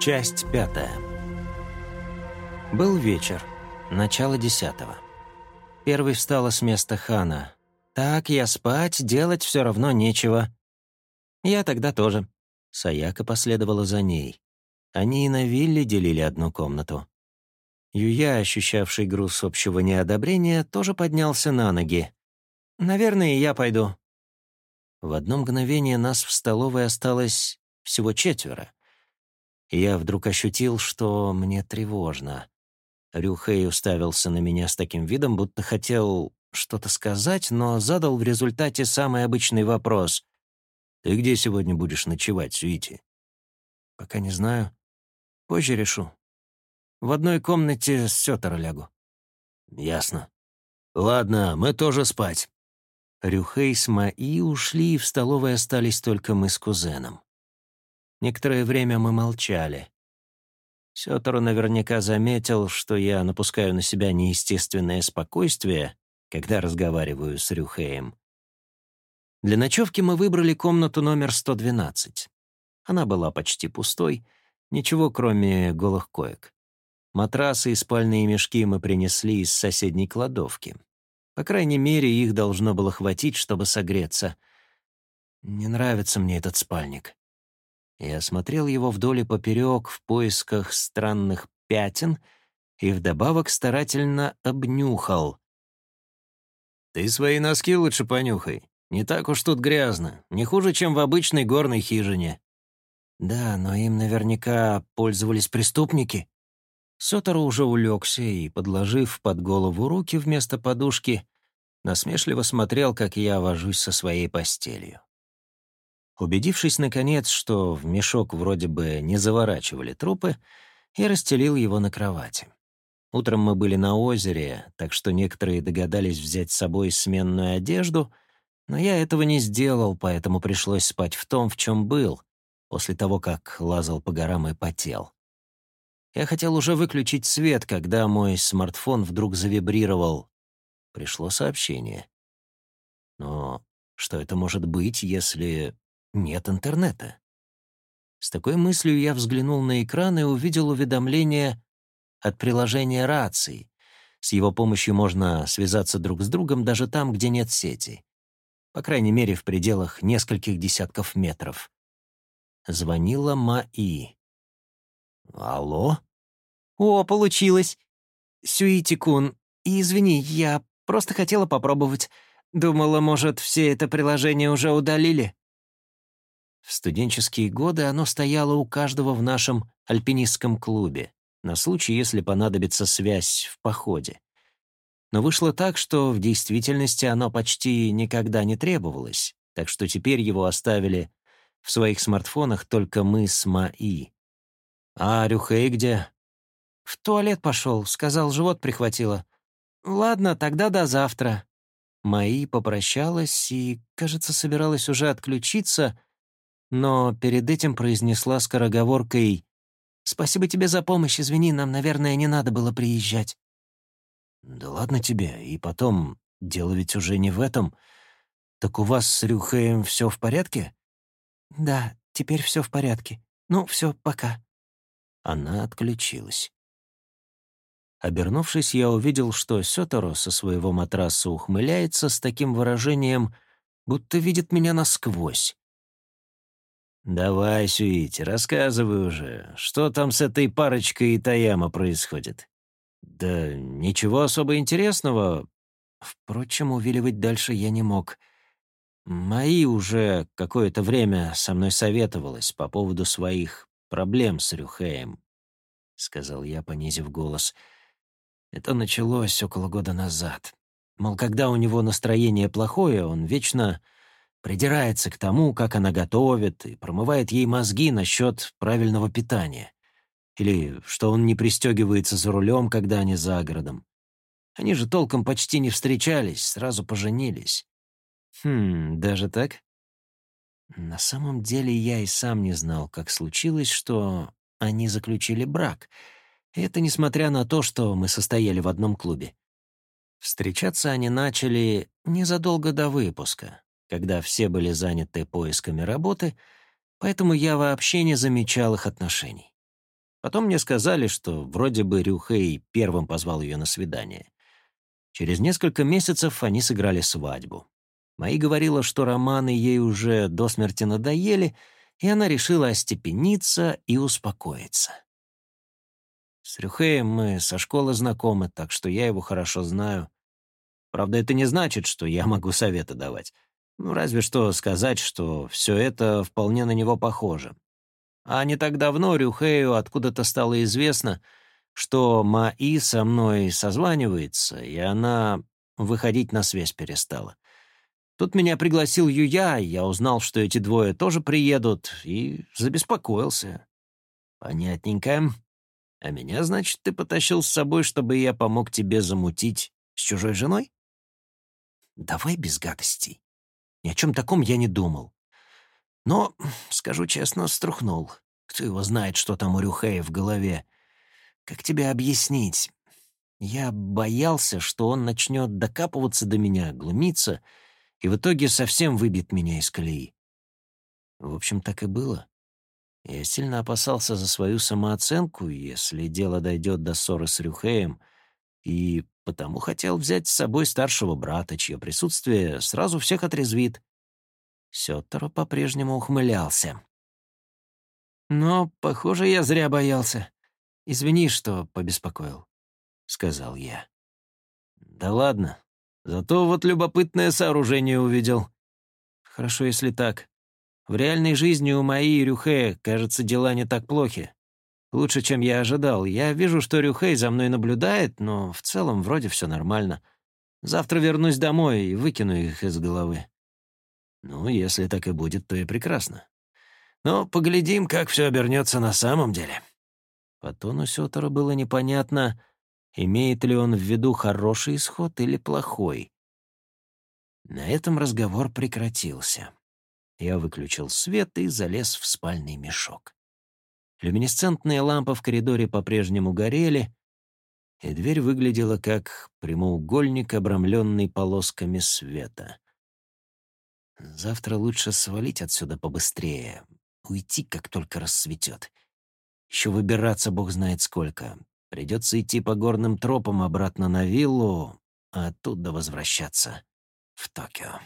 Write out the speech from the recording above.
Часть пятая. Был вечер, начало десятого. Первый встала с места хана. «Так, я спать, делать все равно нечего». Я тогда тоже. Саяка последовала за ней. Они и на вилле делили одну комнату. Юя, ощущавший груз общего неодобрения, тоже поднялся на ноги. «Наверное, я пойду». В одно мгновение нас в столовой осталось всего четверо. Я вдруг ощутил, что мне тревожно. Рюхей уставился на меня с таким видом, будто хотел что-то сказать, но задал в результате самый обычный вопрос. «Ты где сегодня будешь ночевать, Суити?» «Пока не знаю. Позже решу. В одной комнате с Сётора лягу». «Ясно. Ладно, мы тоже спать». Рюхей с Маи ушли, и в столовой остались только мы с кузеном. Некоторое время мы молчали. Сётору наверняка заметил, что я напускаю на себя неестественное спокойствие, когда разговариваю с Рюхеем. Для ночевки мы выбрали комнату номер 112. Она была почти пустой, ничего кроме голых коек. Матрасы и спальные мешки мы принесли из соседней кладовки. По крайней мере, их должно было хватить, чтобы согреться. Не нравится мне этот спальник и осмотрел его вдоль и поперек в поисках странных пятен и вдобавок старательно обнюхал. «Ты свои носки лучше понюхай. Не так уж тут грязно. Не хуже, чем в обычной горной хижине». «Да, но им наверняка пользовались преступники». Сотор уже улегся и, подложив под голову руки вместо подушки, насмешливо смотрел, как я вожусь со своей постелью. Убедившись, наконец, что в мешок вроде бы не заворачивали трупы, я расстелил его на кровати. Утром мы были на озере, так что некоторые догадались взять с собой сменную одежду, но я этого не сделал, поэтому пришлось спать в том, в чем был, после того, как лазал по горам и потел. Я хотел уже выключить свет, когда мой смартфон вдруг завибрировал. Пришло сообщение. Но что это может быть, если нет интернета. С такой мыслью я взглянул на экран и увидел уведомление от приложения рации. С его помощью можно связаться друг с другом даже там, где нет сети. По крайней мере, в пределах нескольких десятков метров. Звонила Маи. «Алло?» «О, получилось! Сюити-кун, извини, я просто хотела попробовать. Думала, может, все это приложение уже удалили?» В студенческие годы оно стояло у каждого в нашем альпинистском клубе, на случай, если понадобится связь в походе. Но вышло так, что в действительности оно почти никогда не требовалось, так что теперь его оставили в своих смартфонах только мы с Маи. «А Рюхей где?» «В туалет пошел, сказал, живот прихватило». «Ладно, тогда до завтра». Маи попрощалась и, кажется, собиралась уже отключиться, но перед этим произнесла скороговоркой «Спасибо тебе за помощь, извини, нам, наверное, не надо было приезжать». «Да ладно тебе, и потом, дело ведь уже не в этом. Так у вас с Рюхеем все в порядке?» «Да, теперь все в порядке. Ну, все, пока». Она отключилась. Обернувшись, я увидел, что Сёторо со своего матраса ухмыляется с таким выражением, будто видит меня насквозь. «Давай, Сюити, рассказывай уже, что там с этой парочкой Итаяма происходит?» «Да ничего особо интересного. Впрочем, увиливать дальше я не мог. Мои уже какое-то время со мной советовалась по поводу своих проблем с Рюхеем», — сказал я, понизив голос. «Это началось около года назад. Мол, когда у него настроение плохое, он вечно придирается к тому, как она готовит, и промывает ей мозги насчет правильного питания. Или что он не пристегивается за рулем, когда они за городом. Они же толком почти не встречались, сразу поженились. Хм, даже так? На самом деле я и сам не знал, как случилось, что они заключили брак. Это несмотря на то, что мы состояли в одном клубе. Встречаться они начали незадолго до выпуска, когда все были заняты поисками работы, поэтому я вообще не замечал их отношений. Потом мне сказали, что вроде бы Рюхей первым позвал ее на свидание. Через несколько месяцев они сыграли свадьбу. Мои говорила, что романы ей уже до смерти надоели, и она решила остепениться и успокоиться. С Рюхеем мы со школы знакомы, так что я его хорошо знаю. Правда, это не значит, что я могу советы давать. Ну, разве что сказать, что все это вполне на него похоже. А не так давно Рюхею откуда-то стало известно, что Маи со мной созванивается, и она выходить на связь перестала. Тут меня пригласил Юя, я узнал, что эти двое тоже приедут, и забеспокоился. Понятненько. А меня, значит, ты потащил с собой, чтобы я помог тебе замутить с чужой женой? Давай без гадостей. Ни о чем таком я не думал. Но, скажу честно, струхнул. Кто его знает, что там у Рюхея в голове. Как тебе объяснить? Я боялся, что он начнет докапываться до меня, глумиться, и в итоге совсем выбит меня из колеи. В общем, так и было. Я сильно опасался за свою самооценку, если дело дойдет до ссоры с Рюхеем, и потому хотел взять с собой старшего брата, чье присутствие сразу всех отрезвит. Сёттеро по-прежнему ухмылялся. «Но, похоже, я зря боялся. Извини, что побеспокоил», — сказал я. «Да ладно. Зато вот любопытное сооружение увидел. Хорошо, если так. В реальной жизни у и Рюхе, кажется, дела не так плохи. Лучше, чем я ожидал. Я вижу, что Рюхей за мной наблюдает, но в целом вроде все нормально. Завтра вернусь домой и выкину их из головы. Ну, если так и будет, то и прекрасно. Но поглядим, как все обернется на самом деле. По тону Сётора было непонятно, имеет ли он в виду хороший исход или плохой. На этом разговор прекратился. Я выключил свет и залез в спальный мешок. Люминесцентные лампы в коридоре по-прежнему горели, и дверь выглядела как прямоугольник, обрамленный полосками света. Завтра лучше свалить отсюда побыстрее, уйти, как только рассветет. Еще выбираться бог знает сколько. Придется идти по горным тропам обратно на виллу, а оттуда возвращаться в Токио.